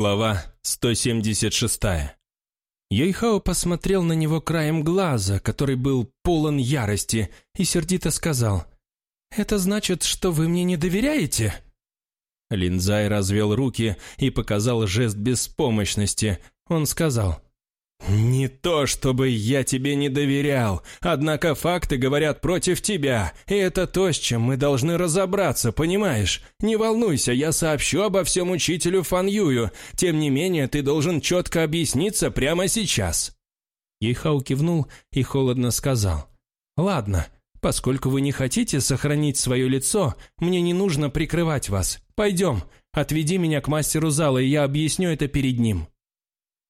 Глава 176. Йойхао посмотрел на него краем глаза, который был полон ярости, и сердито сказал, «Это значит, что вы мне не доверяете?» Линзай развел руки и показал жест беспомощности. Он сказал, «Не то, чтобы я тебе не доверял, однако факты говорят против тебя, и это то, с чем мы должны разобраться, понимаешь? Не волнуйся, я сообщу обо всем учителю Фан Юю, тем не менее ты должен четко объясниться прямо сейчас». Юйхао кивнул и холодно сказал, «Ладно, поскольку вы не хотите сохранить свое лицо, мне не нужно прикрывать вас. Пойдем, отведи меня к мастеру зала, и я объясню это перед ним».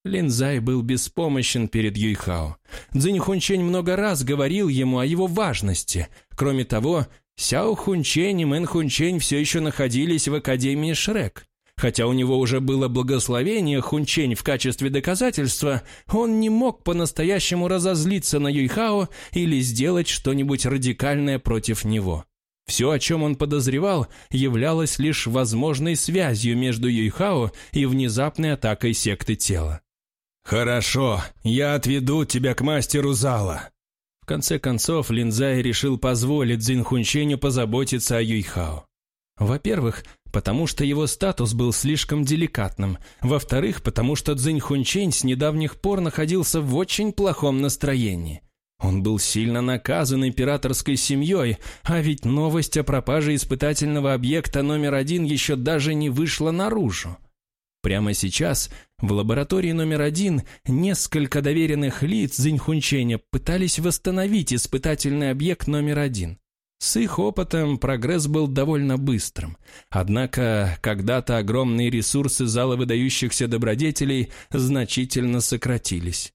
Линзай был беспомощен перед Юйхао. Цзинь Хунчень много раз говорил ему о его важности. Кроме того, Сяо Хунчень и Мэн Хунчень все еще находились в Академии Шрек. Хотя у него уже было благословение Хунчень в качестве доказательства, он не мог по-настоящему разозлиться на Юйхао или сделать что-нибудь радикальное против него. Все, о чем он подозревал, являлось лишь возможной связью между Юйхао и внезапной атакой секты тела. «Хорошо, я отведу тебя к мастеру зала». В конце концов, Линзай решил позволить Цзиньхунченю позаботиться о Юйхао. Во-первых, потому что его статус был слишком деликатным. Во-вторых, потому что Цзиньхунчень с недавних пор находился в очень плохом настроении. Он был сильно наказан императорской семьей, а ведь новость о пропаже испытательного объекта номер один еще даже не вышла наружу. Прямо сейчас в лаборатории номер один несколько доверенных лиц Зиньхунченя пытались восстановить испытательный объект номер один. С их опытом прогресс был довольно быстрым. Однако когда-то огромные ресурсы зала выдающихся добродетелей значительно сократились.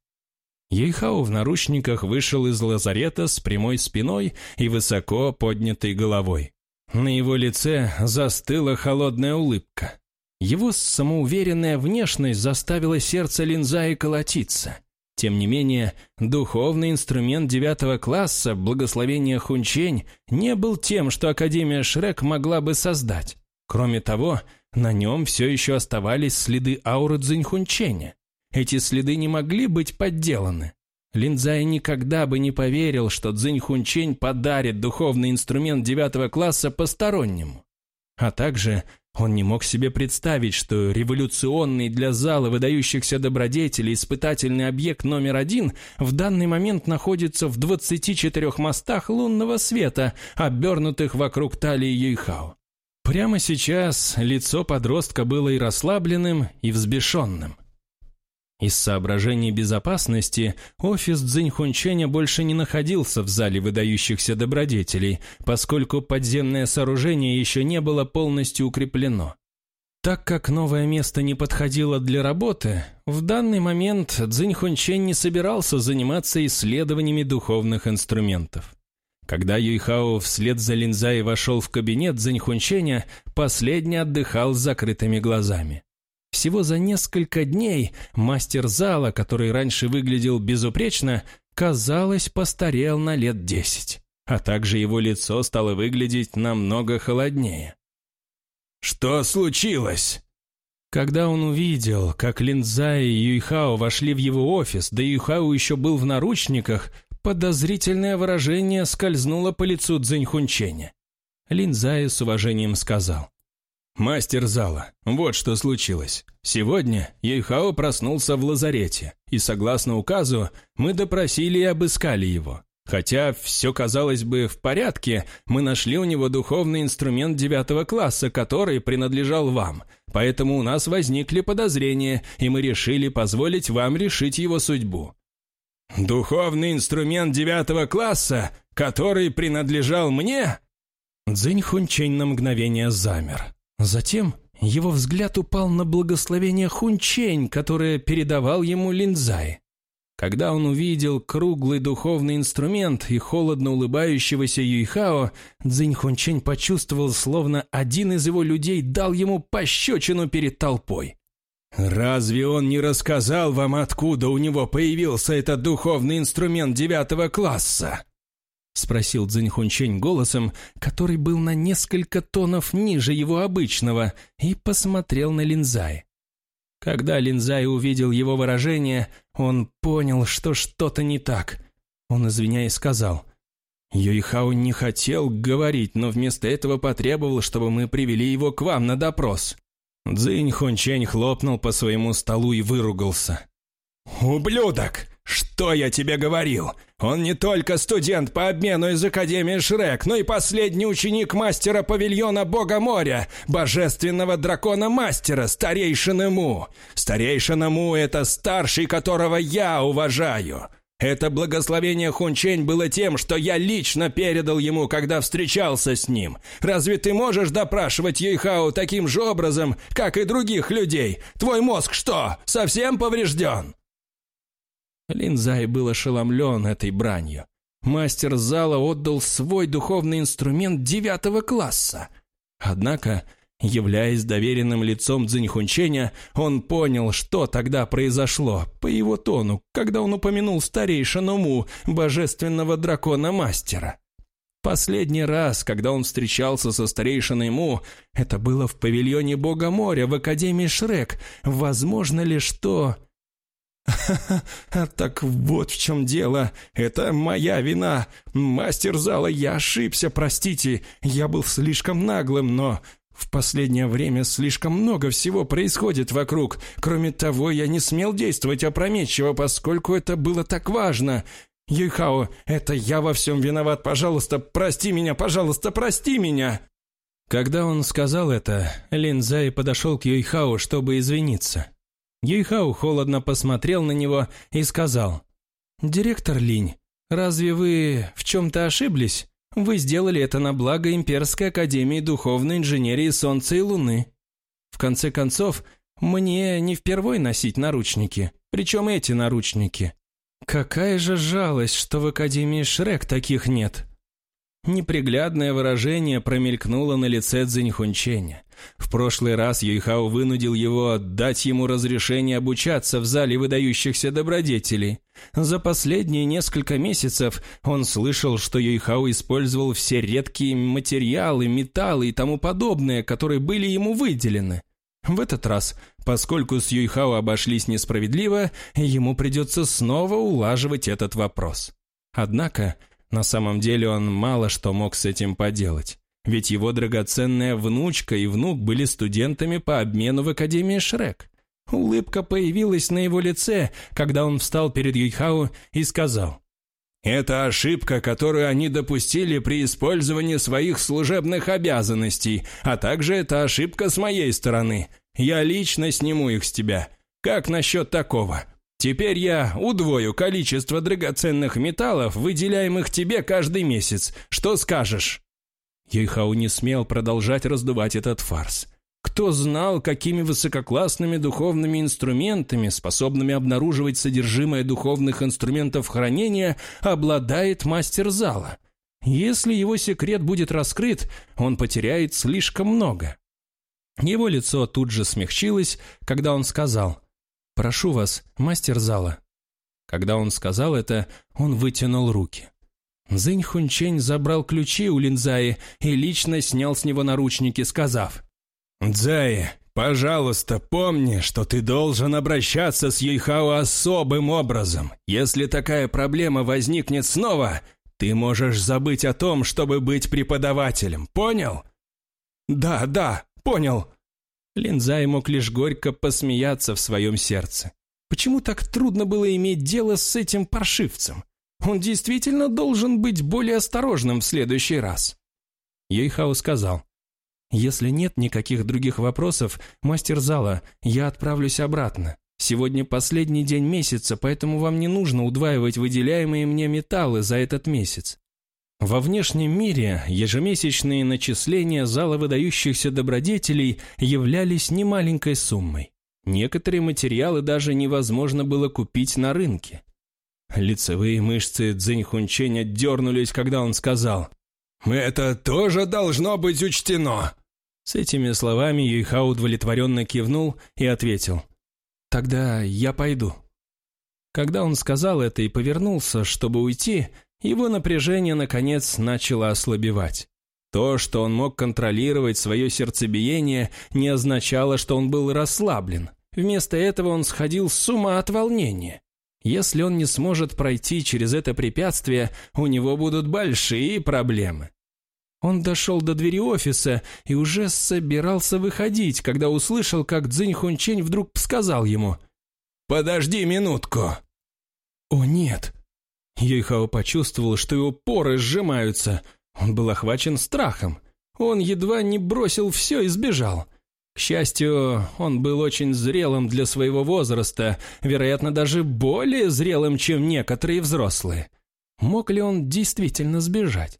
Ейхау в наручниках вышел из лазарета с прямой спиной и высоко поднятой головой. На его лице застыла холодная улыбка. Его самоуверенная внешность заставила сердце Линзаи колотиться. Тем не менее, духовный инструмент девятого класса, благословение Хунчень, не был тем, что Академия Шрек могла бы создать. Кроме того, на нем все еще оставались следы ауры Цзиньхунченя. Эти следы не могли быть подделаны. Линзай никогда бы не поверил, что Цзиньхунчень подарит духовный инструмент девятого класса постороннему. А также он не мог себе представить, что революционный для зала выдающихся добродетелей испытательный объект номер один в данный момент находится в 24 мостах лунного света, обернутых вокруг талии Юйхао. Прямо сейчас лицо подростка было и расслабленным, и взбешенным. Из соображений безопасности офис Цзиньхунченя больше не находился в зале выдающихся добродетелей, поскольку подземное сооружение еще не было полностью укреплено. Так как новое место не подходило для работы, в данный момент Цзиньхунчень не собирался заниматься исследованиями духовных инструментов. Когда Юйхао вслед за Линзай вошел в кабинет Цзиньхунченя, последний отдыхал с закрытыми глазами. Всего за несколько дней мастер зала, который раньше выглядел безупречно, казалось, постарел на лет десять. А также его лицо стало выглядеть намного холоднее. «Что случилось?» Когда он увидел, как Линдза и Юйхао вошли в его офис, да Юйхао еще был в наручниках, подозрительное выражение скользнуло по лицу Цзиньхунченя. Линдзай с уважением сказал. «Мастер зала, вот что случилось. Сегодня Ейхао проснулся в лазарете, и, согласно указу, мы допросили и обыскали его. Хотя все казалось бы в порядке, мы нашли у него духовный инструмент девятого класса, который принадлежал вам. Поэтому у нас возникли подозрения, и мы решили позволить вам решить его судьбу». «Духовный инструмент девятого класса, который принадлежал мне?» Цзинь Хунчень на мгновение замер. Затем его взгляд упал на благословение Хунчень, которое передавал ему Линзай. Когда он увидел круглый духовный инструмент и холодно улыбающегося Юйхао, Цзинь Хунчень почувствовал, словно один из его людей дал ему пощечину перед толпой. «Разве он не рассказал вам, откуда у него появился этот духовный инструмент девятого класса?» — спросил Цзиньхунчень голосом, который был на несколько тонов ниже его обычного, и посмотрел на Линзай. Когда Линзай увидел его выражение, он понял, что что-то не так. Он, извиняясь, сказал, «Юйхао не хотел говорить, но вместо этого потребовал, чтобы мы привели его к вам на допрос». Цзинь Хунчень хлопнул по своему столу и выругался. «Ублюдок! Что я тебе говорил? Он не только студент по обмену из Академии Шрек, но и последний ученик мастера павильона Бога моря, божественного дракона-мастера, старейшины Му. Старейшина Му — это старший, которого я уважаю. Это благословение Хунчень было тем, что я лично передал ему, когда встречался с ним. Разве ты можешь допрашивать Юйхао таким же образом, как и других людей? Твой мозг что, совсем поврежден?» Линзай был ошеломлен этой бранью. Мастер зала отдал свой духовный инструмент девятого класса. Однако, являясь доверенным лицом Цзиньхунченя, он понял, что тогда произошло, по его тону, когда он упомянул старейшину Му, божественного дракона-мастера. Последний раз, когда он встречался со старейшиной Му, это было в павильоне Бога моря в Академии Шрек. Возможно ли, что... «Ха-ха, так вот в чем дело. Это моя вина. Мастер зала, я ошибся, простите. Я был слишком наглым, но в последнее время слишком много всего происходит вокруг. Кроме того, я не смел действовать опрометчиво, поскольку это было так важно. Юйхао, это я во всем виноват. Пожалуйста, прости меня, пожалуйста, прости меня!» Когда он сказал это, Линзай подошел к Юйхао, чтобы извиниться. Юйхау холодно посмотрел на него и сказал, «Директор Линь, разве вы в чем-то ошиблись? Вы сделали это на благо Имперской Академии Духовной Инженерии Солнца и Луны. В конце концов, мне не впервой носить наручники, причем эти наручники. Какая же жалость, что в Академии Шрек таких нет». Неприглядное выражение промелькнуло на лице Цзиньхунченя. В прошлый раз Юйхао вынудил его дать ему разрешение обучаться в зале выдающихся добродетелей. За последние несколько месяцев он слышал, что Юйхао использовал все редкие материалы, металлы и тому подобное, которые были ему выделены. В этот раз, поскольку с Юйхао обошлись несправедливо, ему придется снова улаживать этот вопрос. Однако, на самом деле он мало что мог с этим поделать. Ведь его драгоценная внучка и внук были студентами по обмену в Академии Шрек. Улыбка появилась на его лице, когда он встал перед Юйхао и сказал, «Это ошибка, которую они допустили при использовании своих служебных обязанностей, а также это ошибка с моей стороны. Я лично сниму их с тебя. Как насчет такого? Теперь я удвою количество драгоценных металлов, выделяемых тебе каждый месяц. Что скажешь?» Ейхау не смел продолжать раздувать этот фарс. Кто знал, какими высококлассными духовными инструментами, способными обнаруживать содержимое духовных инструментов хранения, обладает мастер зала? Если его секрет будет раскрыт, он потеряет слишком много. Его лицо тут же смягчилось, когда он сказал «Прошу вас, мастер зала». Когда он сказал это, он вытянул руки. Зинь Хунчень забрал ключи у Линзаи и лично снял с него наручники, сказав, «Дзаи, пожалуйста, помни, что ты должен обращаться с Юйхао особым образом. Если такая проблема возникнет снова, ты можешь забыть о том, чтобы быть преподавателем, понял?» «Да, да, понял». Линзай мог лишь горько посмеяться в своем сердце. Почему так трудно было иметь дело с этим паршивцем? Он действительно должен быть более осторожным в следующий раз. Ейхау сказал, «Если нет никаких других вопросов, мастер зала, я отправлюсь обратно. Сегодня последний день месяца, поэтому вам не нужно удваивать выделяемые мне металлы за этот месяц. Во внешнем мире ежемесячные начисления зала выдающихся добродетелей являлись немаленькой суммой. Некоторые материалы даже невозможно было купить на рынке. Лицевые мышцы Цзиньхунченя дернулись, когда он сказал «Это тоже должно быть учтено!» С этими словами Юйхао удовлетворенно кивнул и ответил «Тогда я пойду». Когда он сказал это и повернулся, чтобы уйти, его напряжение, наконец, начало ослабевать. То, что он мог контролировать свое сердцебиение, не означало, что он был расслаблен. Вместо этого он сходил с ума от волнения. Если он не сможет пройти через это препятствие, у него будут большие проблемы. Он дошел до двери офиса и уже собирался выходить, когда услышал, как Цзинь Хунчень вдруг сказал ему «Подожди минутку». «О, нет!» Юйхао почувствовал, что его поры сжимаются. Он был охвачен страхом. Он едва не бросил все и сбежал. К счастью, он был очень зрелым для своего возраста, вероятно, даже более зрелым, чем некоторые взрослые. Мог ли он действительно сбежать?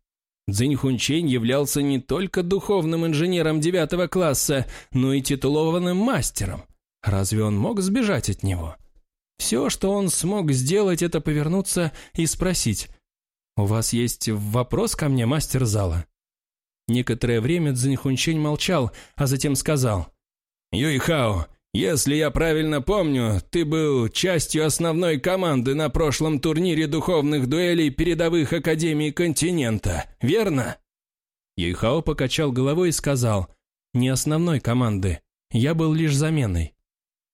Цзинь Хунчень являлся не только духовным инженером девятого класса, но и титулованным мастером. Разве он мог сбежать от него? Все, что он смог сделать, это повернуться и спросить, «У вас есть вопрос ко мне, мастер зала?» Некоторое время Цзиньхунчень молчал, а затем сказал. «Юйхао, если я правильно помню, ты был частью основной команды на прошлом турнире духовных дуэлей передовых академий континента, верно?» Юйхао покачал головой и сказал. «Не основной команды. Я был лишь заменой».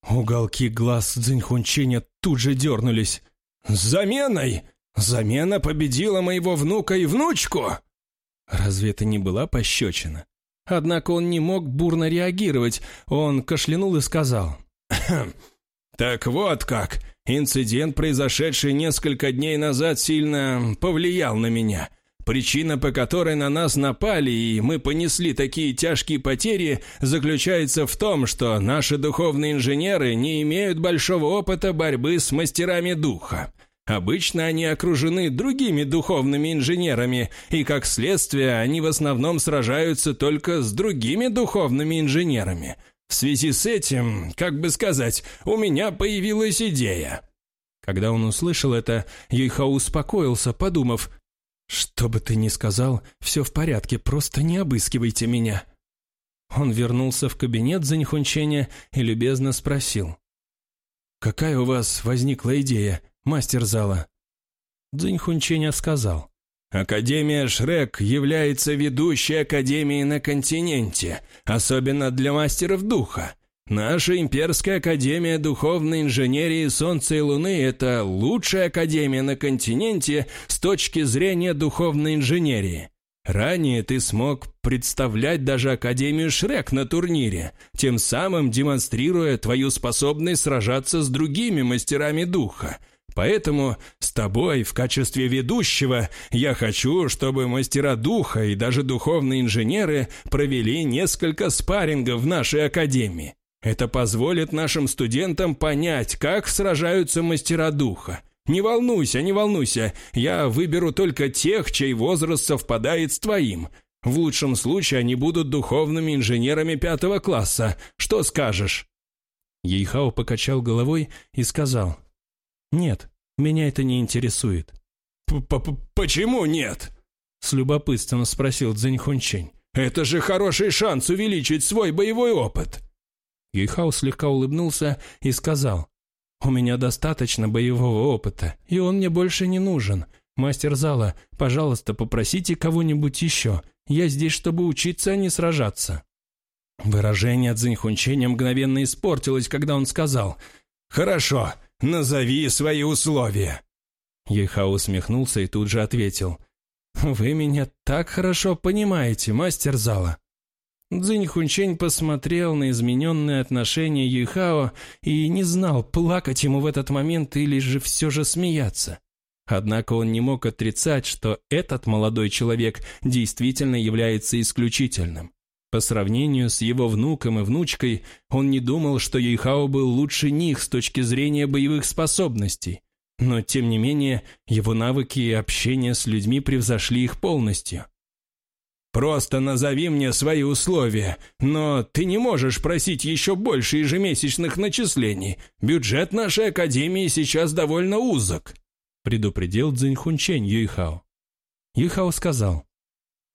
Уголки глаз Цзиньхунчиня тут же дернулись. «Заменой? Замена победила моего внука и внучку?» Разве это не была пощечина? Однако он не мог бурно реагировать. Он кашлянул и сказал. «Так вот как. Инцидент, произошедший несколько дней назад, сильно повлиял на меня. Причина, по которой на нас напали, и мы понесли такие тяжкие потери, заключается в том, что наши духовные инженеры не имеют большого опыта борьбы с мастерами духа. Обычно они окружены другими духовными инженерами, и как следствие они в основном сражаются только с другими духовными инженерами. В связи с этим, как бы сказать, у меня появилась идея. Когда он услышал это, Юйхао успокоился, подумав, «Что бы ты ни сказал, все в порядке, просто не обыскивайте меня». Он вернулся в кабинет за Нихунченя и любезно спросил, «Какая у вас возникла идея?» Мастер зала. Цзинь Хунченя сказал, «Академия Шрек является ведущей академией на континенте, особенно для мастеров духа. Наша имперская академия духовной инженерии Солнца и Луны – это лучшая академия на континенте с точки зрения духовной инженерии. Ранее ты смог представлять даже Академию Шрек на турнире, тем самым демонстрируя твою способность сражаться с другими мастерами духа – Поэтому с тобой в качестве ведущего я хочу, чтобы мастера духа и даже духовные инженеры провели несколько спаррингов в нашей академии. Это позволит нашим студентам понять, как сражаются мастера духа. Не волнуйся, не волнуйся, я выберу только тех, чей возраст совпадает с твоим. В лучшем случае они будут духовными инженерами пятого класса. Что скажешь?» Ейхао покачал головой и сказал – «Нет, меня это не интересует». П -п «Почему нет?» С любопытством спросил Цзинь Хунчень. «Это же хороший шанс увеличить свой боевой опыт!» Юйхао слегка улыбнулся и сказал, «У меня достаточно боевого опыта, и он мне больше не нужен. Мастер зала, пожалуйста, попросите кого-нибудь еще. Я здесь, чтобы учиться, а не сражаться». Выражение Цзиньхунченя мгновенно испортилось, когда он сказал, «Хорошо, Назови свои условия!» Ейхао усмехнулся и тут же ответил. «Вы меня так хорошо понимаете, мастер зала!» Цзинь Хунчень посмотрел на измененные отношения Юйхао и не знал, плакать ему в этот момент или же все же смеяться. Однако он не мог отрицать, что этот молодой человек действительно является исключительным. По сравнению с его внуком и внучкой, он не думал, что Юйхао был лучше них с точки зрения боевых способностей. Но, тем не менее, его навыки и общение с людьми превзошли их полностью. «Просто назови мне свои условия, но ты не можешь просить еще больше ежемесячных начислений. Бюджет нашей академии сейчас довольно узок», предупредил Цзиньхунчень Юйхао. Юйхао сказал,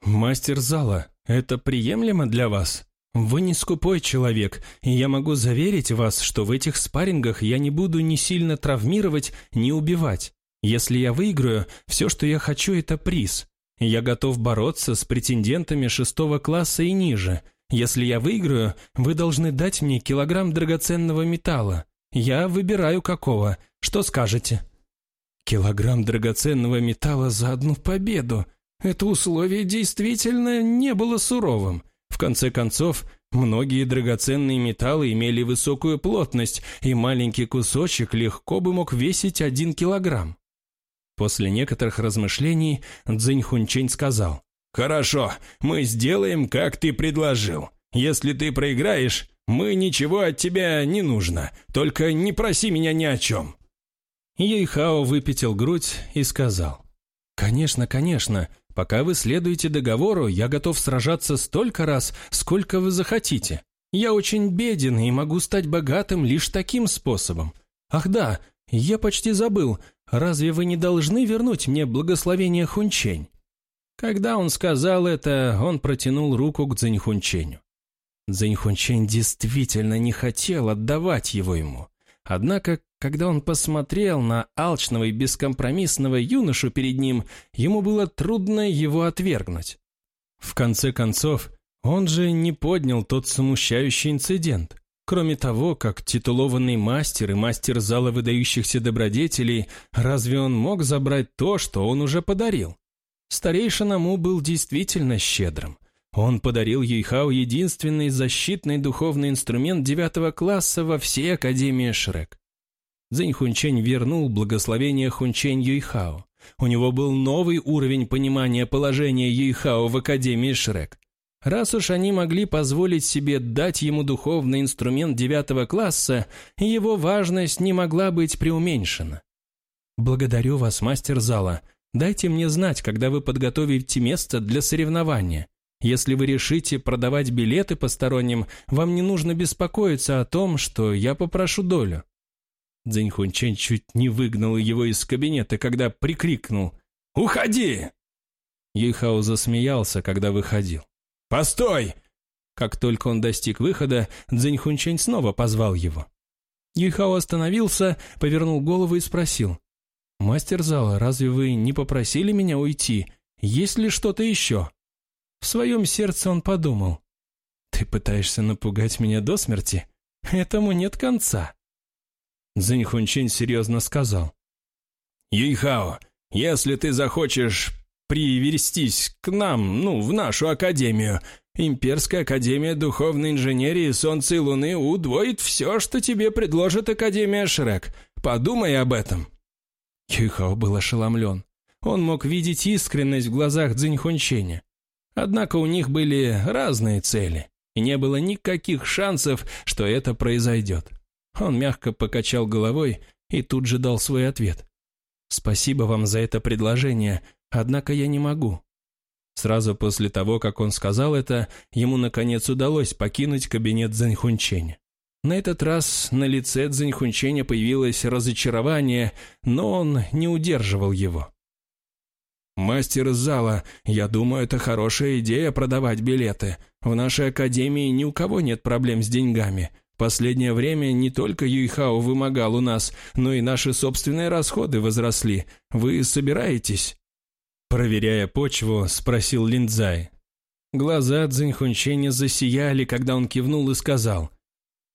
«Мастер зала, это приемлемо для вас? Вы не скупой человек, и я могу заверить вас, что в этих спаррингах я не буду ни сильно травмировать, ни убивать. Если я выиграю, все, что я хочу, это приз. Я готов бороться с претендентами шестого класса и ниже. Если я выиграю, вы должны дать мне килограмм драгоценного металла. Я выбираю какого. Что скажете?» Килограмм драгоценного металла за одну победу. Это условие действительно не было суровым. В конце концов, многие драгоценные металлы имели высокую плотность, и маленький кусочек легко бы мог весить один килограмм. После некоторых размышлений Цзинь Хунчень сказал, «Хорошо, мы сделаем, как ты предложил. Если ты проиграешь, мы ничего от тебя не нужно, только не проси меня ни о чем». Ейхао выпятил грудь и сказал, «Конечно, конечно, пока вы следуете договору, я готов сражаться столько раз, сколько вы захотите. Я очень беден и могу стать богатым лишь таким способом. Ах да, я почти забыл, разве вы не должны вернуть мне благословение Хунчень?» Когда он сказал это, он протянул руку к Цзиньхунченю. Цзиньхунчень действительно не хотел отдавать его ему. Однако, когда он посмотрел на алчного и бескомпромиссного юношу перед ним, ему было трудно его отвергнуть. В конце концов, он же не поднял тот смущающий инцидент. Кроме того, как титулованный мастер и мастер зала выдающихся добродетелей, разве он мог забрать то, что он уже подарил? Старейшина Му был действительно щедрым. Он подарил Юйхао единственный защитный духовный инструмент девятого класса во всей Академии Шрек. Цзинь Хунчень вернул благословение Хунчень Юйхао. У него был новый уровень понимания положения Юйхао в Академии Шрек. Раз уж они могли позволить себе дать ему духовный инструмент девятого класса, его важность не могла быть преуменьшена. «Благодарю вас, мастер зала. Дайте мне знать, когда вы подготовите место для соревнования. Если вы решите продавать билеты посторонним, вам не нужно беспокоиться о том, что я попрошу долю». Цзинь Хунчен чуть не выгнал его из кабинета, когда прикрикнул «Уходи!». Юйхао засмеялся, когда выходил. «Постой!» Как только он достиг выхода, Цзинь Хунчень снова позвал его. Юйхао остановился, повернул голову и спросил. «Мастер зала, разве вы не попросили меня уйти? Есть ли что-то еще?» В своем сердце он подумал. «Ты пытаешься напугать меня до смерти? Этому нет конца». Цзинь Хунчин серьезно сказал. «Юйхао, если ты захочешь привестись к нам, ну, в нашу академию, Имперская академия духовной инженерии Солнца и Луны удвоит все, что тебе предложит Академия Шрек. Подумай об этом». Юйхао был ошеломлен. Он мог видеть искренность в глазах Цзиньхунченя. Однако у них были разные цели, и не было никаких шансов, что это произойдет. Он мягко покачал головой и тут же дал свой ответ. «Спасибо вам за это предложение, однако я не могу». Сразу после того, как он сказал это, ему наконец удалось покинуть кабинет Цзэньхунченя. На этот раз на лице Цзэньхунченя появилось разочарование, но он не удерживал его. «Мастер зала, я думаю, это хорошая идея продавать билеты. В нашей академии ни у кого нет проблем с деньгами. Последнее время не только Юйхао вымогал у нас, но и наши собственные расходы возросли. Вы собираетесь?» Проверяя почву, спросил Линдзай. Глаза Цзиньхунченя засияли, когда он кивнул и сказал.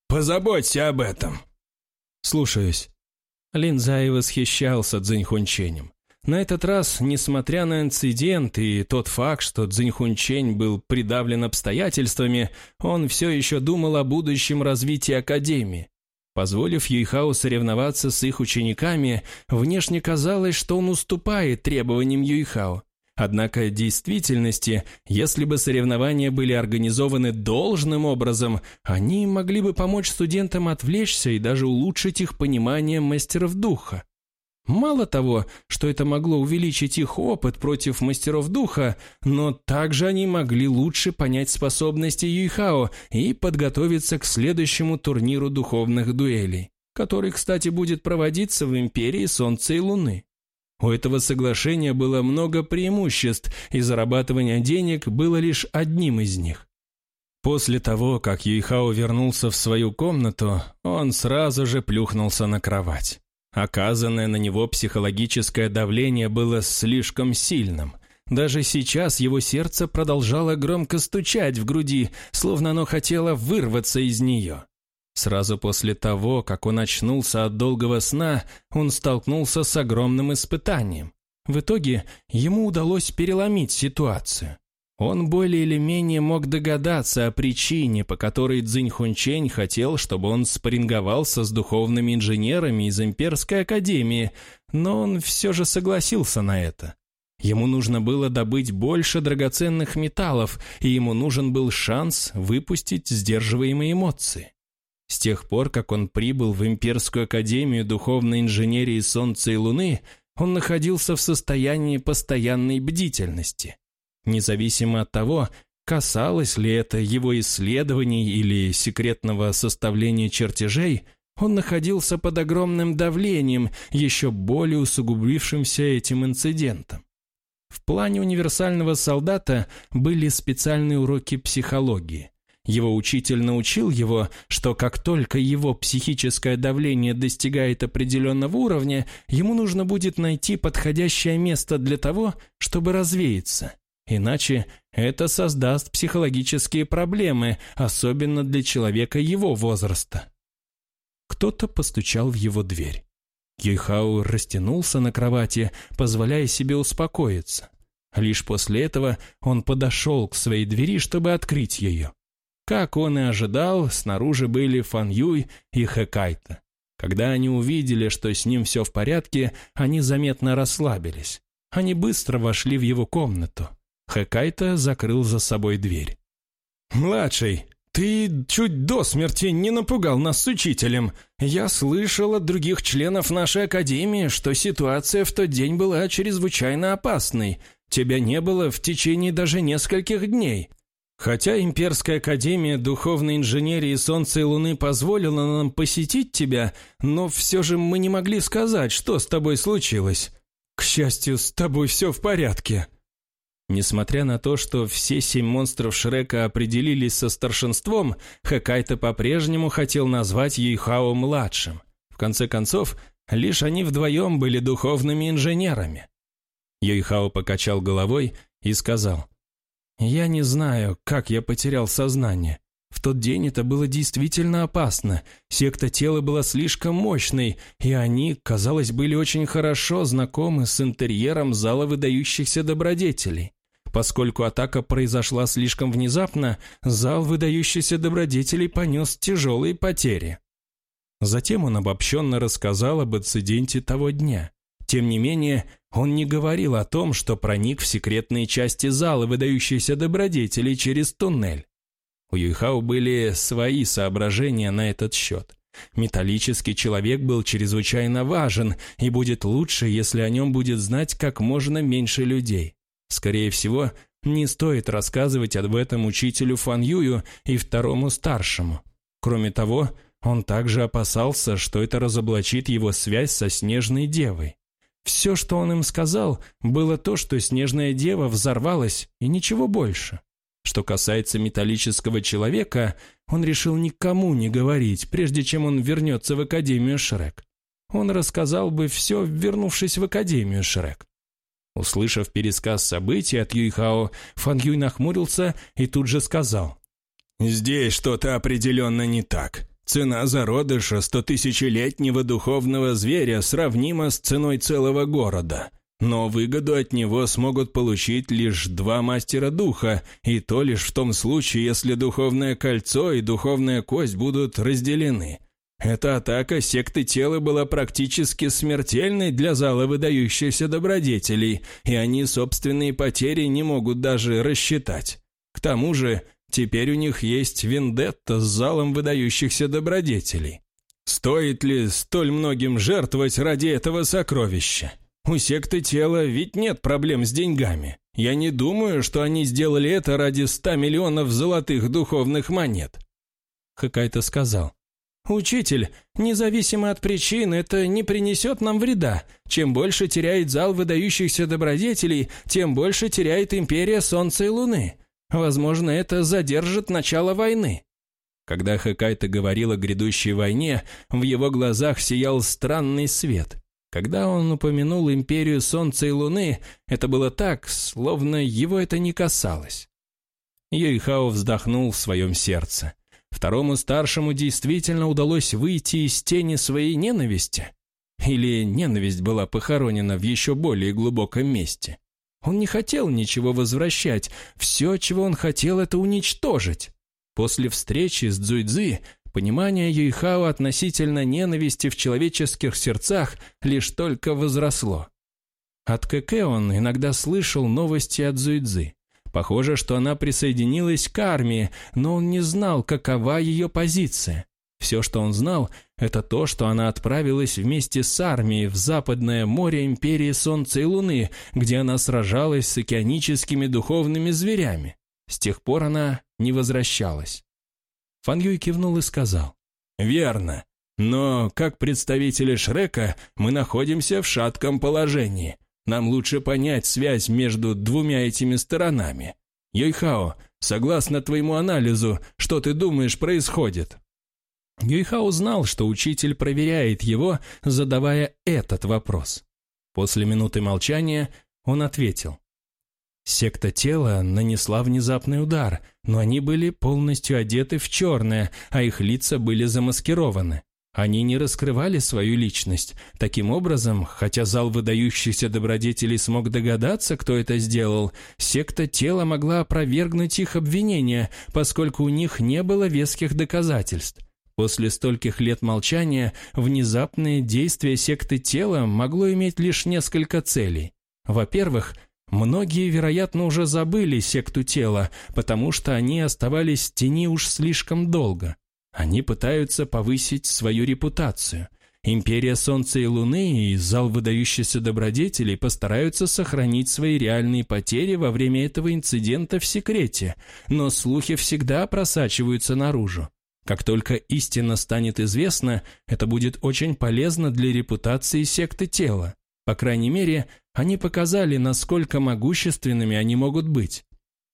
«Позаботься об этом». «Слушаюсь». Линдзай восхищался Цзиньхунченем. На этот раз, несмотря на инцидент и тот факт, что Цзиньхунчень был придавлен обстоятельствами, он все еще думал о будущем развитии Академии. Позволив Юйхао соревноваться с их учениками, внешне казалось, что он уступает требованиям Юйхао. Однако в действительности, если бы соревнования были организованы должным образом, они могли бы помочь студентам отвлечься и даже улучшить их понимание мастеров духа. Мало того, что это могло увеличить их опыт против мастеров духа, но также они могли лучше понять способности Юйхао и подготовиться к следующему турниру духовных дуэлей, который, кстати, будет проводиться в Империи Солнца и Луны. У этого соглашения было много преимуществ, и зарабатывание денег было лишь одним из них. После того, как Юйхао вернулся в свою комнату, он сразу же плюхнулся на кровать. Оказанное на него психологическое давление было слишком сильным. Даже сейчас его сердце продолжало громко стучать в груди, словно оно хотело вырваться из нее. Сразу после того, как он очнулся от долгого сна, он столкнулся с огромным испытанием. В итоге ему удалось переломить ситуацию. Он более или менее мог догадаться о причине, по которой Цзинь Хунчень хотел, чтобы он спарринговался с духовными инженерами из Имперской Академии, но он все же согласился на это. Ему нужно было добыть больше драгоценных металлов, и ему нужен был шанс выпустить сдерживаемые эмоции. С тех пор, как он прибыл в Имперскую Академию Духовной Инженерии Солнца и Луны, он находился в состоянии постоянной бдительности. Независимо от того, касалось ли это его исследований или секретного составления чертежей, он находился под огромным давлением, еще более усугубившимся этим инцидентом. В плане универсального солдата были специальные уроки психологии. Его учитель научил его, что как только его психическое давление достигает определенного уровня, ему нужно будет найти подходящее место для того, чтобы развеяться. Иначе это создаст психологические проблемы, особенно для человека его возраста. Кто-то постучал в его дверь. Юйхау растянулся на кровати, позволяя себе успокоиться. Лишь после этого он подошел к своей двери, чтобы открыть ее. Как он и ожидал, снаружи были Фан Юй и Хэкайта. Когда они увидели, что с ним все в порядке, они заметно расслабились. Они быстро вошли в его комнату. Хэкайта закрыл за собой дверь. «Младший, ты чуть до смерти не напугал нас с учителем. Я слышал от других членов нашей академии, что ситуация в тот день была чрезвычайно опасной. Тебя не было в течение даже нескольких дней. Хотя Имперская Академия Духовной Инженерии Солнца и Луны позволила нам посетить тебя, но все же мы не могли сказать, что с тобой случилось. К счастью, с тобой все в порядке». Несмотря на то, что все семь монстров Шрека определились со старшинством, Хэкайто по-прежнему хотел назвать Юйхао младшим. В конце концов, лишь они вдвоем были духовными инженерами. Юйхао покачал головой и сказал, «Я не знаю, как я потерял сознание. В тот день это было действительно опасно. Секта тела была слишком мощной, и они, казалось, были очень хорошо знакомы с интерьером зала выдающихся добродетелей. Поскольку атака произошла слишком внезапно, зал выдающихся добродетелей понес тяжелые потери. Затем он обобщенно рассказал об инциденте того дня. Тем не менее, он не говорил о том, что проник в секретные части зала выдающихся добродетелей через туннель. У Юйхао были свои соображения на этот счет. Металлический человек был чрезвычайно важен, и будет лучше, если о нем будет знать как можно меньше людей. Скорее всего, не стоит рассказывать об этом учителю Фан Юю и второму старшему. Кроме того, он также опасался, что это разоблачит его связь со Снежной Девой. Все, что он им сказал, было то, что Снежная Дева взорвалась, и ничего больше. Что касается металлического человека, он решил никому не говорить, прежде чем он вернется в Академию Шрек. Он рассказал бы все, вернувшись в Академию Шрек. Услышав пересказ событий от Юйхао, Фан Юй нахмурился и тут же сказал. «Здесь что-то определенно не так. Цена зародыша стотысячелетнего духовного зверя сравнима с ценой целого города. Но выгоду от него смогут получить лишь два мастера духа, и то лишь в том случае, если духовное кольцо и духовная кость будут разделены. Эта атака секты тела была практически смертельной для зала выдающихся добродетелей, и они собственные потери не могут даже рассчитать. К тому же, теперь у них есть вендетта с залом выдающихся добродетелей. Стоит ли столь многим жертвовать ради этого сокровища? У секты тела ведь нет проблем с деньгами. Я не думаю, что они сделали это ради ста миллионов золотых духовных монет. Хакайто сказал. «Учитель, независимо от причин, это не принесет нам вреда. Чем больше теряет зал выдающихся добродетелей, тем больше теряет империя Солнца и Луны. Возможно, это задержит начало войны». Когда Хакайта говорил о грядущей войне, в его глазах сиял странный свет. Когда он упомянул империю Солнца и Луны, это было так, словно его это не касалось. Юйхао вздохнул в своем сердце. Второму старшему действительно удалось выйти из тени своей ненависти? Или ненависть была похоронена в еще более глубоком месте? Он не хотел ничего возвращать, все, чего он хотел, это уничтожить. После встречи с Цзуйцзы понимание Юйхао относительно ненависти в человеческих сердцах лишь только возросло. От КК он иногда слышал новости от Цзуйцзы. Похоже, что она присоединилась к армии, но он не знал, какова ее позиция. Все, что он знал, это то, что она отправилась вместе с армией в Западное море Империи Солнца и Луны, где она сражалась с океаническими духовными зверями. С тех пор она не возвращалась. Фан Юй кивнул и сказал. «Верно. Но, как представители Шрека, мы находимся в шатком положении. Нам лучше понять связь между двумя этими сторонами. Йойхао, согласно твоему анализу, что ты думаешь происходит?» Юйхао знал, что учитель проверяет его, задавая этот вопрос. После минуты молчания он ответил. Секта тела нанесла внезапный удар, но они были полностью одеты в черное, а их лица были замаскированы. Они не раскрывали свою личность. Таким образом, хотя зал выдающихся добродетелей смог догадаться, кто это сделал, секта тела могла опровергнуть их обвинения, поскольку у них не было веских доказательств. После стольких лет молчания внезапное действие секты тела могло иметь лишь несколько целей. Во-первых, многие, вероятно, уже забыли секту тела, потому что они оставались в тени уж слишком долго. Они пытаются повысить свою репутацию. Империя Солнца и Луны и зал выдающихся добродетелей постараются сохранить свои реальные потери во время этого инцидента в секрете, но слухи всегда просачиваются наружу. Как только истина станет известна, это будет очень полезно для репутации секты тела. По крайней мере, они показали, насколько могущественными они могут быть.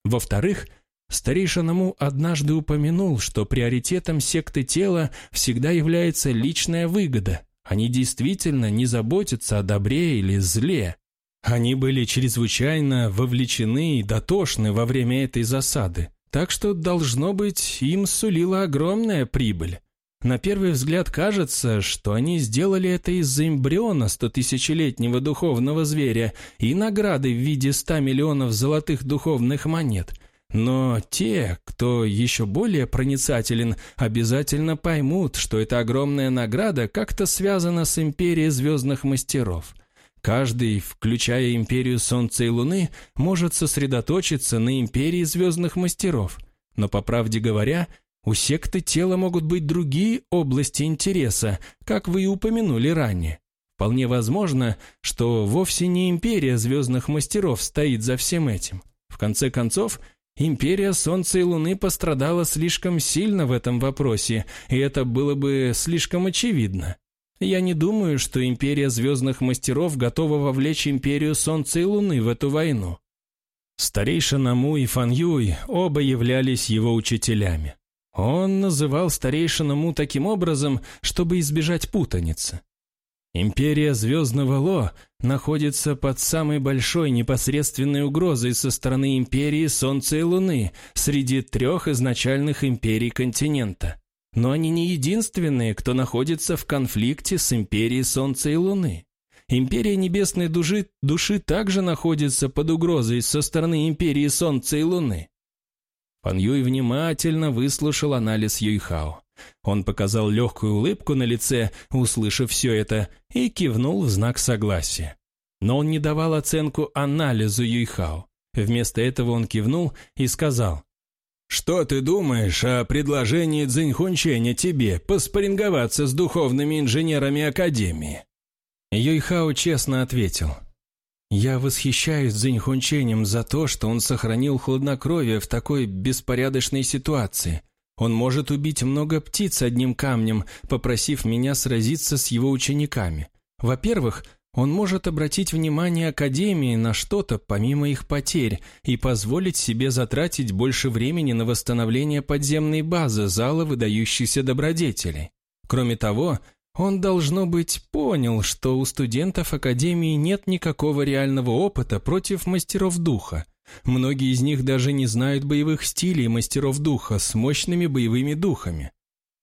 Во-вторых, старейшина Му однажды упомянул, что приоритетом секты тела всегда является личная выгода. Они действительно не заботятся о добре или зле. Они были чрезвычайно вовлечены и дотошны во время этой засады. Так что, должно быть, им сулила огромная прибыль. На первый взгляд кажется, что они сделали это из-за эмбриона стотысячелетнего духовного зверя и награды в виде ста миллионов золотых духовных монет. Но те, кто еще более проницателен, обязательно поймут, что эта огромная награда как-то связана с империей звездных мастеров – Каждый, включая империю Солнца и Луны, может сосредоточиться на империи звездных мастеров. Но, по правде говоря, у секты тела могут быть другие области интереса, как вы и упомянули ранее. Вполне возможно, что вовсе не империя звездных мастеров стоит за всем этим. В конце концов, империя Солнца и Луны пострадала слишком сильно в этом вопросе, и это было бы слишком очевидно. Я не думаю, что Империя Звездных Мастеров готова вовлечь Империю Солнца и Луны в эту войну. Старейшина Му и Фан Юй оба являлись его учителями. Он называл старейшину Му таким образом, чтобы избежать путаницы. Империя Звездного Ло находится под самой большой непосредственной угрозой со стороны Империи Солнца и Луны среди трех изначальных империй континента. Но они не единственные, кто находится в конфликте с Империей Солнца и Луны. Империя Небесной Души, души также находится под угрозой со стороны Империи Солнца и Луны. Пан Юй внимательно выслушал анализ Юйхао. Он показал легкую улыбку на лице, услышав все это, и кивнул в знак согласия. Но он не давал оценку анализу Юйхао. Вместо этого он кивнул и сказал, «Что ты думаешь о предложении Цзиньхунченя тебе поспоринговаться с духовными инженерами Академии?» Юйхао честно ответил. «Я восхищаюсь Цзиньхунченем за то, что он сохранил хладнокровие в такой беспорядочной ситуации. Он может убить много птиц одним камнем, попросив меня сразиться с его учениками. Во-первых, он может обратить внимание Академии на что-то помимо их потерь и позволить себе затратить больше времени на восстановление подземной базы зала выдающихся добродетелей. Кроме того, Он, должно быть, понял, что у студентов Академии нет никакого реального опыта против мастеров духа. Многие из них даже не знают боевых стилей мастеров духа с мощными боевыми духами.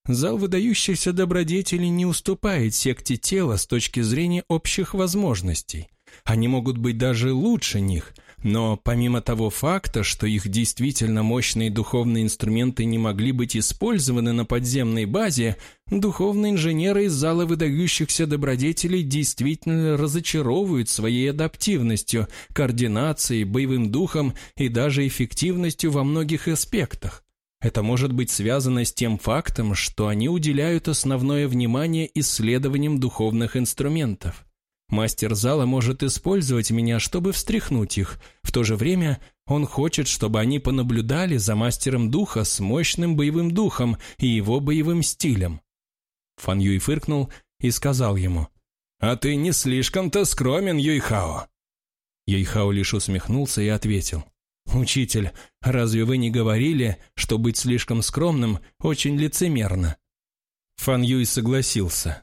Зал выдающихся добродетелей не уступает секте тела с точки зрения общих возможностей. Они могут быть даже лучше них – но помимо того факта, что их действительно мощные духовные инструменты не могли быть использованы на подземной базе, духовные инженеры из зала выдающихся добродетелей действительно разочаровывают своей адаптивностью, координацией, боевым духом и даже эффективностью во многих аспектах. Это может быть связано с тем фактом, что они уделяют основное внимание исследованиям духовных инструментов. Мастер зала может использовать меня, чтобы встряхнуть их. В то же время он хочет, чтобы они понаблюдали за мастером духа с мощным боевым духом и его боевым стилем. Фан Юй фыркнул и сказал ему, «А ты не слишком-то скромен, Юйхао». Юйхао лишь усмехнулся и ответил, «Учитель, разве вы не говорили, что быть слишком скромным очень лицемерно?» Фан Юй согласился.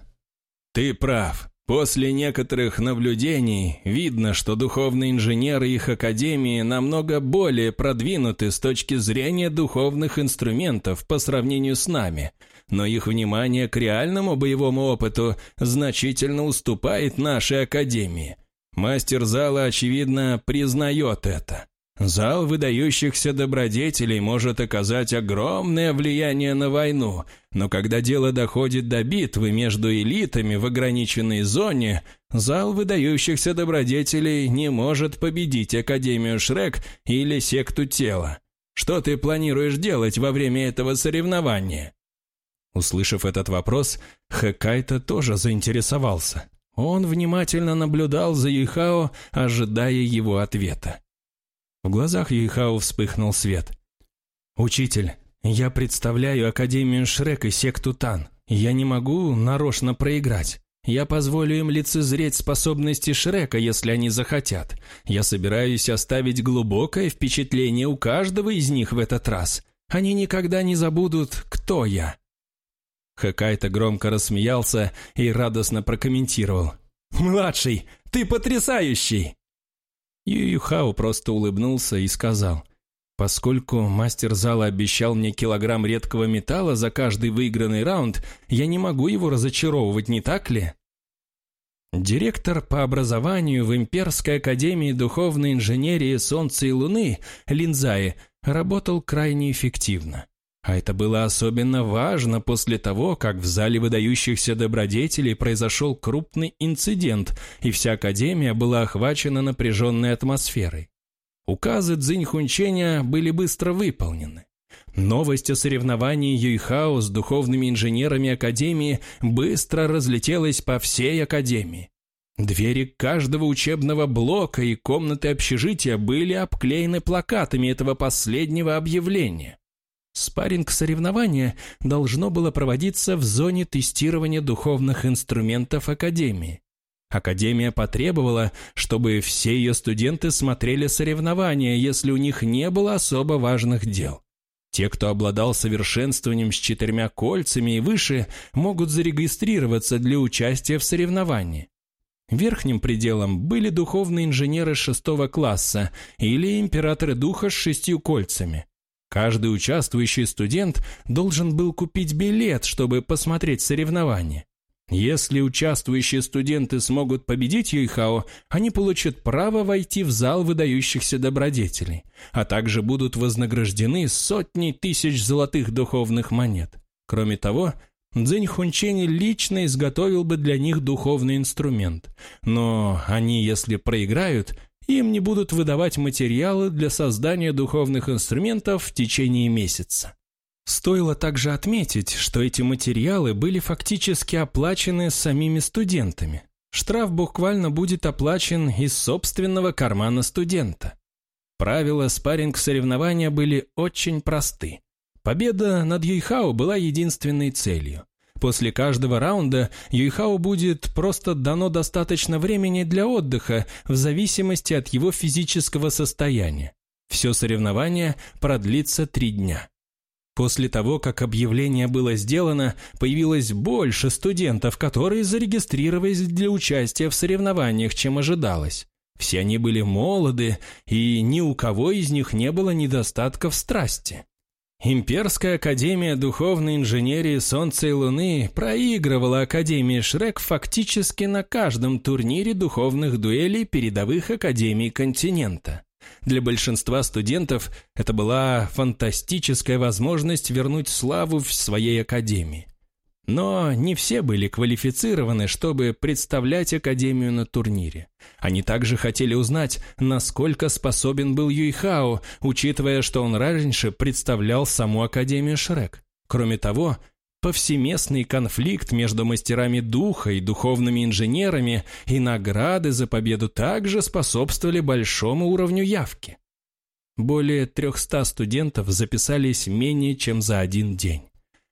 «Ты прав. После некоторых наблюдений видно, что духовные инженеры их академии намного более продвинуты с точки зрения духовных инструментов по сравнению с нами, но их внимание к реальному боевому опыту значительно уступает нашей академии. Мастер зала, очевидно, признает это. Зал выдающихся добродетелей может оказать огромное влияние на войну, но когда дело доходит до битвы между элитами в ограниченной зоне, зал выдающихся добродетелей не может победить Академию Шрек или секту тела. Что ты планируешь делать во время этого соревнования? Услышав этот вопрос, Хэкайта тоже заинтересовался. Он внимательно наблюдал за Юхао, ожидая его ответа. В глазах Юйхао вспыхнул свет. «Учитель, я представляю Академию Шрек и секту Тан. Я не могу нарочно проиграть. Я позволю им лицезреть способности Шрека, если они захотят. Я собираюсь оставить глубокое впечатление у каждого из них в этот раз. Они никогда не забудут, кто я». Хакайта громко рассмеялся и радостно прокомментировал. «Младший, ты потрясающий!» Ююхао просто улыбнулся и сказал, «Поскольку мастер зала обещал мне килограмм редкого металла за каждый выигранный раунд, я не могу его разочаровывать, не так ли?» Директор по образованию в Имперской академии духовной инженерии Солнца и Луны Линзаи работал крайне эффективно. А это было особенно важно после того, как в зале выдающихся добродетелей произошел крупный инцидент, и вся Академия была охвачена напряженной атмосферой. Указы Цзиньхунченя были быстро выполнены. Новость о соревновании Юйхао с духовными инженерами Академии быстро разлетелась по всей Академии. Двери каждого учебного блока и комнаты общежития были обклеены плакатами этого последнего объявления. Спарринг-соревнование должно было проводиться в зоне тестирования духовных инструментов Академии. Академия потребовала, чтобы все ее студенты смотрели соревнования, если у них не было особо важных дел. Те, кто обладал совершенствованием с четырьмя кольцами и выше, могут зарегистрироваться для участия в соревновании. Верхним пределом были духовные инженеры шестого класса или императоры духа с шестью кольцами – Каждый участвующий студент должен был купить билет, чтобы посмотреть соревнования. Если участвующие студенты смогут победить Юйхао, они получат право войти в зал выдающихся добродетелей, а также будут вознаграждены сотней тысяч золотых духовных монет. Кроме того, Цзинь Хунчени лично изготовил бы для них духовный инструмент. Но они, если проиграют, им не будут выдавать материалы для создания духовных инструментов в течение месяца. Стоило также отметить, что эти материалы были фактически оплачены самими студентами. Штраф буквально будет оплачен из собственного кармана студента. Правила спарринг-соревнования были очень просты. Победа над Юйхао была единственной целью. После каждого раунда Юйхао будет просто дано достаточно времени для отдыха в зависимости от его физического состояния. Все соревнование продлится три дня. После того, как объявление было сделано, появилось больше студентов, которые зарегистрировались для участия в соревнованиях, чем ожидалось. Все они были молоды, и ни у кого из них не было недостатков страсти. Имперская Академия Духовной Инженерии Солнца и Луны проигрывала Академии Шрек фактически на каждом турнире духовных дуэлей передовых Академий континента. Для большинства студентов это была фантастическая возможность вернуть славу в своей академии. Но не все были квалифицированы, чтобы представлять Академию на турнире. Они также хотели узнать, насколько способен был Юйхао, учитывая, что он раньше представлял саму Академию Шрек. Кроме того, повсеместный конфликт между мастерами духа и духовными инженерами и награды за победу также способствовали большому уровню явки. Более 300 студентов записались менее чем за один день.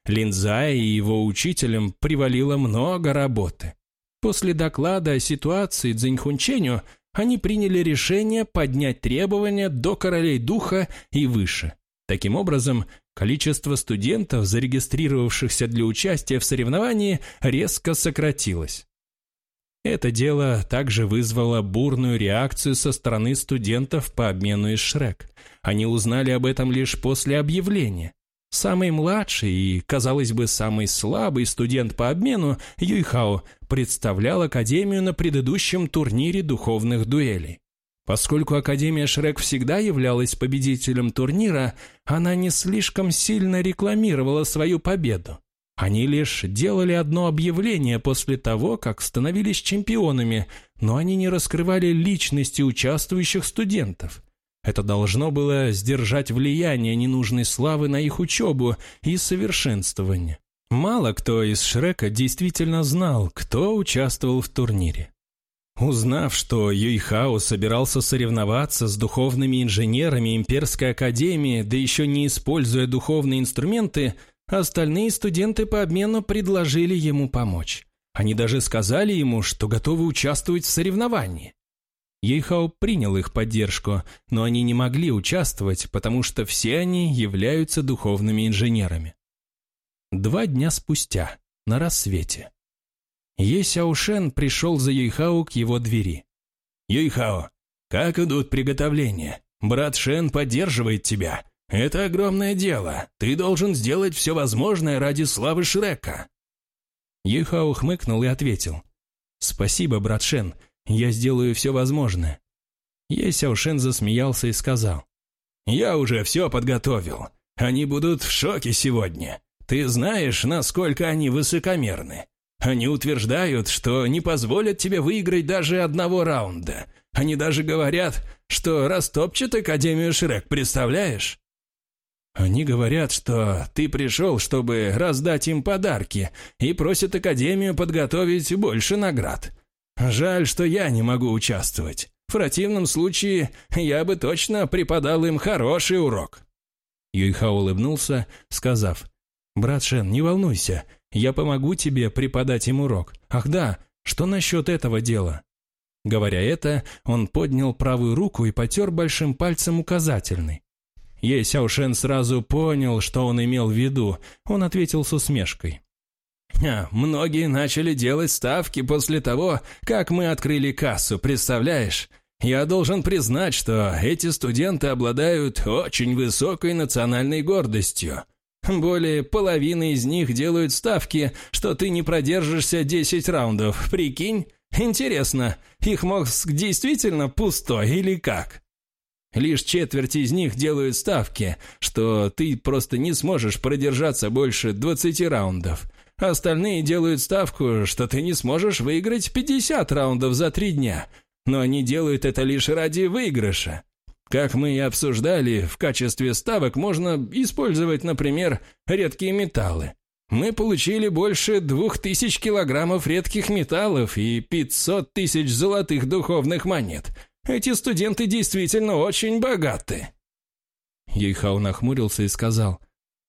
Линзай и его учителям привалило много работы. После доклада о ситуации Цзиньхунченю они приняли решение поднять требования до королей духа и выше. Таким образом, количество студентов, зарегистрировавшихся для участия в соревновании, резко сократилось. Это дело также вызвало бурную реакцию со стороны студентов по обмену из Шрек. Они узнали об этом лишь после объявления. Самый младший и, казалось бы, самый слабый студент по обмену, Юйхао, представлял Академию на предыдущем турнире духовных дуэлей. Поскольку Академия Шрек всегда являлась победителем турнира, она не слишком сильно рекламировала свою победу. Они лишь делали одно объявление после того, как становились чемпионами, но они не раскрывали личности участвующих студентов. Это должно было сдержать влияние ненужной славы на их учебу и совершенствование. Мало кто из Шрека действительно знал, кто участвовал в турнире. Узнав, что Юйхао собирался соревноваться с духовными инженерами Имперской Академии, да еще не используя духовные инструменты, остальные студенты по обмену предложили ему помочь. Они даже сказали ему, что готовы участвовать в соревновании. Юйхао принял их поддержку, но они не могли участвовать, потому что все они являются духовными инженерами. Два дня спустя, на рассвете, Е пришел за Юйхао к его двери. «Юйхао, как идут приготовления? Брат Шен поддерживает тебя. Это огромное дело. Ты должен сделать все возможное ради славы Шрека». Юйхао хмыкнул и ответил. «Спасибо, брат Шен, я сделаю все возможное». Е Сяошен засмеялся и сказал. «Я уже все подготовил. Они будут в шоке сегодня. Ты знаешь, насколько они высокомерны. Они утверждают, что не позволят тебе выиграть даже одного раунда. Они даже говорят, что растопчут Академию Шрек, представляешь? Они говорят, что ты пришел, чтобы раздать им подарки, и просят Академию подготовить больше наград. Жаль, что я не могу участвовать. В противном случае я бы точно преподал им хороший урок». Юйха улыбнулся, сказав, «Брат Шен, не волнуйся, я помогу тебе преподать им урок. Ах да, что насчет этого дела?» Говоря это, он поднял правую руку и потер большим пальцем указательный. Е Сяошен сразу понял, что он имел в виду. Он ответил с усмешкой. «А, «Многие начали делать ставки после того, как мы открыли кассу, представляешь? Я должен признать, что эти студенты обладают очень высокой национальной гордостью. Более половины из них делают ставки, что ты не продержишься 10 раундов. Прикинь? Интересно, их мозг действительно пустой или как? Лишь четверть из них делают ставки, что ты просто не сможешь продержаться больше 20 раундов. Остальные делают ставку, что ты не сможешь выиграть 50 раундов за три дня. Но они делают это лишь ради выигрыша. Как мы и обсуждали, в качестве ставок можно использовать, например, редкие металлы. Мы получили больше двух тысяч килограммов редких металлов и 500 тысяч золотых духовных монет. Эти студенты действительно очень богаты. Ейхау нахмурился и сказал,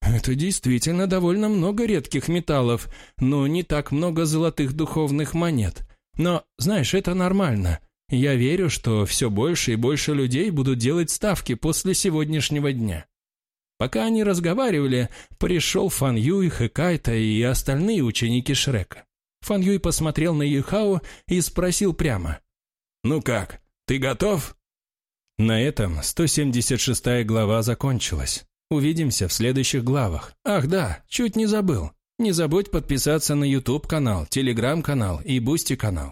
«Это действительно довольно много редких металлов, но не так много золотых духовных монет. Но, знаешь, это нормально. Я верю, что все больше и больше людей будут делать ставки после сегодняшнего дня. Пока они разговаривали, пришел Фан Юй, Хэкайта и остальные ученики Шрека. Фан Юй посмотрел на Юхао и спросил прямо. «Ну как, ты готов?» На этом 176 глава закончилась. Увидимся в следующих главах. Ах да, чуть не забыл. Не забудь подписаться на YouTube канал, Telegram канал и Boosty канал.